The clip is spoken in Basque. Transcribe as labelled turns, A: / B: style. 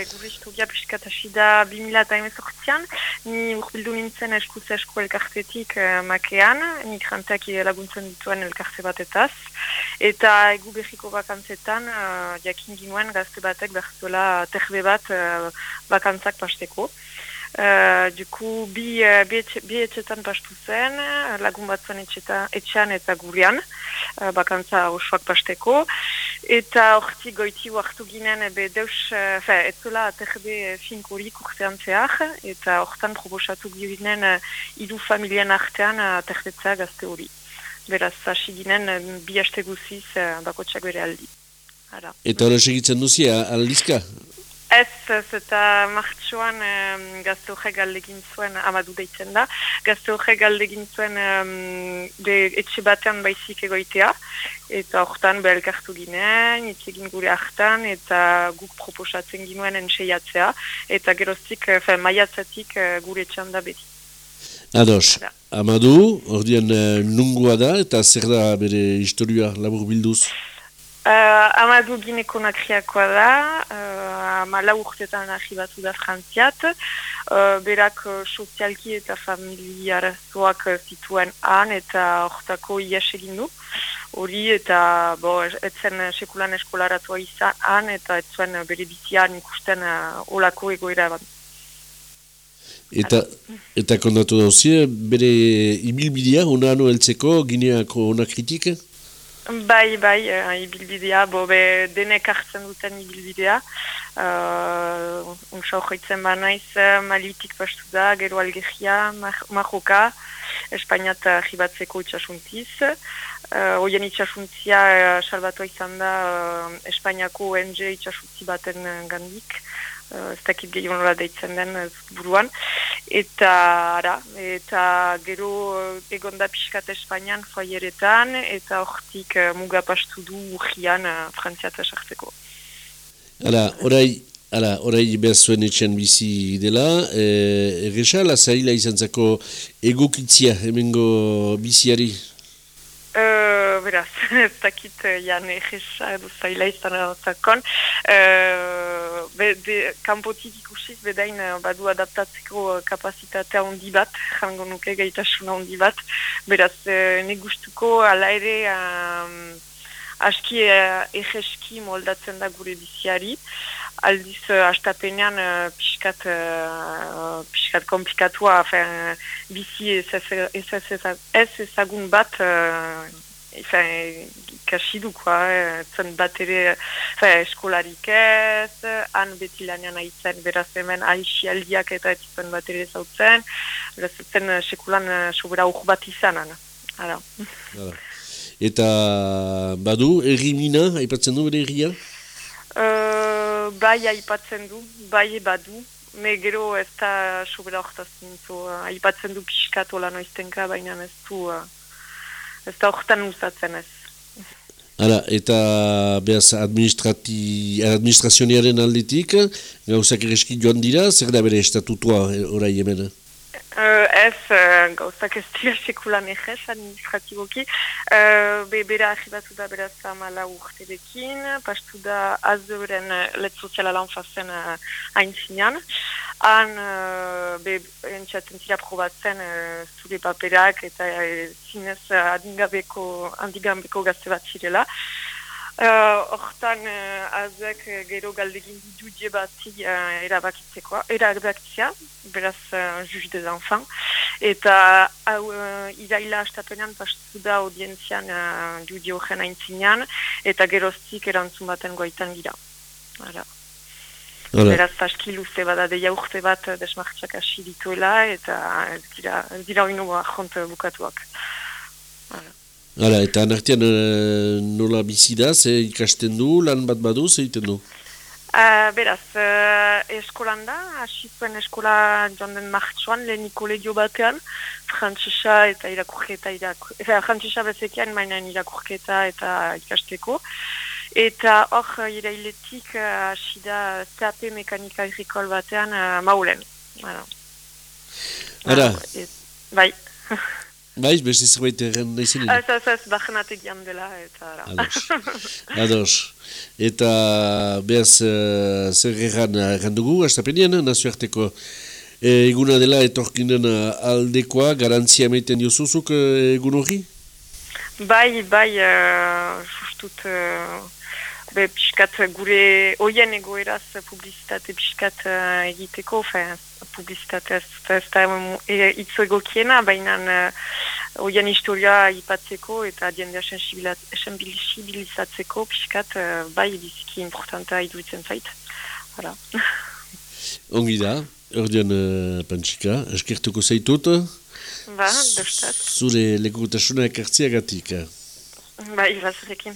A: be, gure historia piskat hasi da 2008an, ni urbildu nintzen eskuz esku elkartetik uh, makean, nik janteak laguntzen dituen elkarte batetaz, eta egu behiko bakantzetan, uh, jakin ginuen gazte batek behzuela terbe bat uh, bakantzak pasteko. Uh, duku, bi, uh, bi, bi etxetan pastu zen, lagun bat zen etxean eta gurean, uh, bakantza osoak pasteko. Eta horti goiti huartu ginen, ebe deus, uh, fe, etzela aterbe finkorik urtean zehar, eta hortan proposatu ginen uh, idu familien artean aterbetzea gazte hori. Beraz, hasi ginen, bi haste guziz bakotxak bere aldi.
B: Ara. Eta hori segitzen duzia, aldizka?
A: Ez, ez, eta martxuan um, gazte horrek galdegin zuen, amadu deitzen da, gazte horrek galdegin zuen um, de etxe batean baizik egoitea, eta horretan behelkartu ginen, itzegin gure hartan, eta guk proposatzen ginuen entseiatzea, eta geroztik, fe, maiatzatik uh, gure etxan da beti.
B: Ados, amadu, ordean uh, nungua da, eta zer da bere historia labur bilduz?
A: Uh, Amadu gineko nakriakoa da, uh, amala urtetan ahibatu da frantziat, uh, berak uh, sozialki eta familiarazoak zituen han eta hortako ies egin du. Hori eta bo, etzen sekulan eskolaratua izan han eta etzuen bere bizian ikusten uh, olako egoera bat.
B: Eta, eta kondatu dauzi, bere ibilbidea, hona anu eltzeko, gineako hona kritika?
A: Bai, bai, uh, ibilbidea, bo be, denek hartzen duten ibilbidea. Uh, Unsa horretzen ba naiz, uh, malitik pastu da, gero Algeria, Marroka, Espainiat jibatzeko itxasuntiz. Uh, Oien itxasuntzia uh, salbatoa izan da uh, Espainiako ONG itxasuntzi baten gandik. Uh, ez dakit gehiago nola deitzen den uh, buruan eta ara, eta gero eh, egonda pixkat Espainian foaieretan, eta hortik uh, mugapastu du urgian uh, frantziata sartzeko.
B: Hala, orai, hala, orai behar zuen etxean bizi dela, e, erresa, la zaila izan zako egokitzia hemengo biziari?
A: Uh, beraz, ez dakit jan erresa edo zaila izan zakon. Uh, be, de, kampotik ikusiz bedain eh, badu adaptatzeko eh, kapasitatea handi bat, jango nuke gaitasuna handi bat, beraz uh, negustuko ala ere um, aski uh, egeski moldatzen da gure biziari, aldiz uh, astapenean uh, piskat, uh, piskat komplikatua, bizi ez ezagun bat ikasi du, kua, zen bat ere eskolarik ez, han beti lanean aitzen, beraz hemen aixi aldiak eta etzipen bat ere zautzen, beraz zen sekulan sobera ur bat izan, Hala.
B: Eta badu, errimina, aipatzen du bere erria?
A: Uh, bai aipatzen du, bai badu, me gero ez da sobera horretazten zu, aipatzen du pixkatu lan oiztenka, baina ez du... Uh, ez da horretan usatzen ez.
B: Hala, eta behaz administrazionearen aldetik, gauzak ereski joan dira, zer da bere estatutua orai hemen?
A: Uh, ez, uh, gauzak ez dira sekulan egez administratiboki. Uh, be, bera ahibatu da beraz amala urterekin, pastu da azuren let soziala lan fazen uh, hain zinean. Han, uh, be, entxaten zira probatzen uh, zure paperak eta uh, zinez uh, adingabeko gazte bat zirela. Uh, hortan uh, azek uh, gero galdegin dudie bat uh, erabakitzeko, erabakitzea, beraz uh, juj des enfants. Eta hau uh, iraila astapenean pastu da audientzian uh, dudie horren aintzinean, eta geroztik erantzun baten goitan gira. Hala. Beraz, paski luze bada deia urte bat desmartxak hasi dituela, eta ez dira, ez dira oinua bukatuak.
B: Hala. Hala, eta anartian uh, nola bizida, ze ikasten du, lan bat badu, ze egiten du?
A: Uh, beraz, uh, eskolan da, hasi zuen eskola joan den martxuan, leheniko legio batean, frantzisa eta irakurketa, irakur... eta frantzisa bezekian mainan irakurketa eta ikasteko. Eta hor, irailetik, hasi uh, da CAP mekanika agrikol batean uh, maulen.
B: Ara.
A: bai.
B: Bai, beste zerbait erren nahi zen?
A: Ez, ez, ez, bajenategian dela, eta...
B: Ados, ados. Eta behaz, uh, zer erran errandugu, astapenean, nazioarteko e, eguna dela etorkinen aldekoa, garantzia meiten diozuzuk egun hori?
A: Bai, bai, uh, justut... Uh, be, piskat gure oien egoeraz publizitate piskat uh, egiteko, fe, publizitate ez, ez da e, itzo egokiena, baina uh, oien historia ipatzeko eta diendea sensibilizatzeko piskat uh, bai biziki importanta iduritzen zait. Hala.
B: Ongi da, ordean uh, pantsika, eskertuko zaitut?
A: Ba, dostaz.
B: Zure lekutasuna ekartzia gatik.
A: Bai, bazurekin.